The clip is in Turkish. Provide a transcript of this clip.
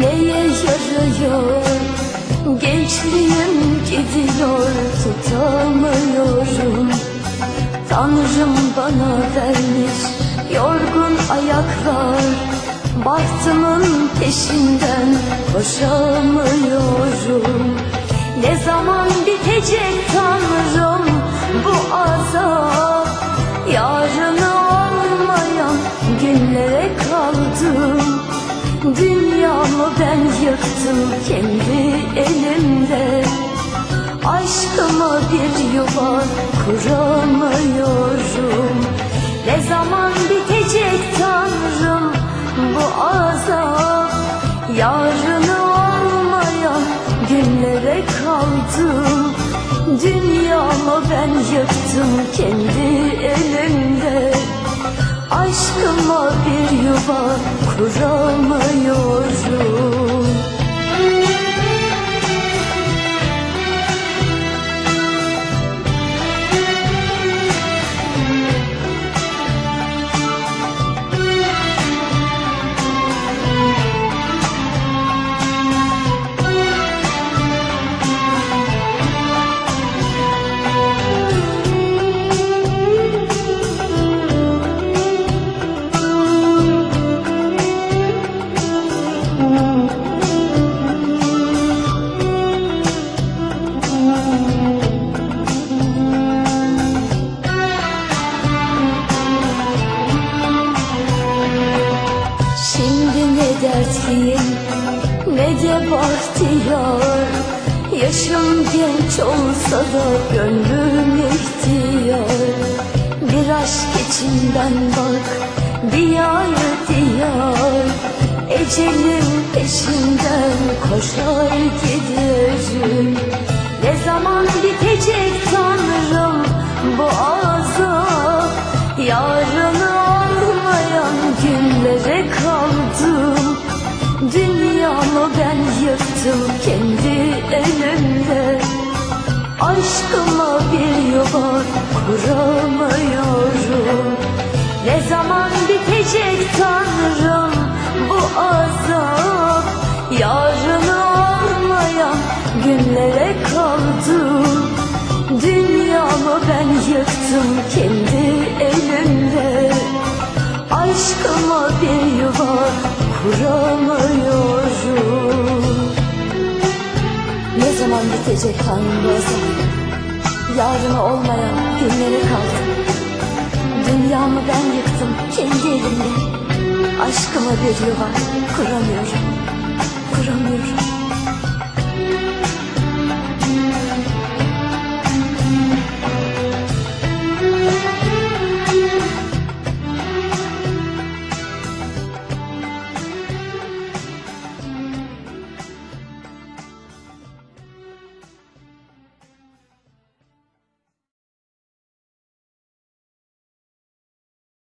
neye yarıyor Gençliğim gidiyor tutamıyorum. Tanrım bana vermiş yorgun ayaklar. Bahtımın peşinden koşamıyorum ben yıktım kendi elimde. Aşkıma bir yuva kuramıyorum. Ne zaman bitecek Tanrım bu azap? Yarını olmayan günlere kaldım. Dünyamı ben yıktım kendi elimde Aşkıma bir yuva kuramıyorum Şimdi ne dertliyim. Ne de bahtiyar Yaşım genç olsa da gönlüm ihtiyar. Bir aşk içinden bak diyar diyar. Ecelim peşinden koşar giderim Ne zaman bitecek Tanrım bu Ben yıktım kendi elimde Aşkıma bir yuva kuramıyorum. Ne zaman bitecek Tanrım bu azap? Yarını olmayan günlere kaldım. Dünyamı ben yıktım kendi bu azap Yarını olmayan günlere kaldım Dünyamı ben yıktım kendi elimde Aşkıma bir yuva kuramıyorum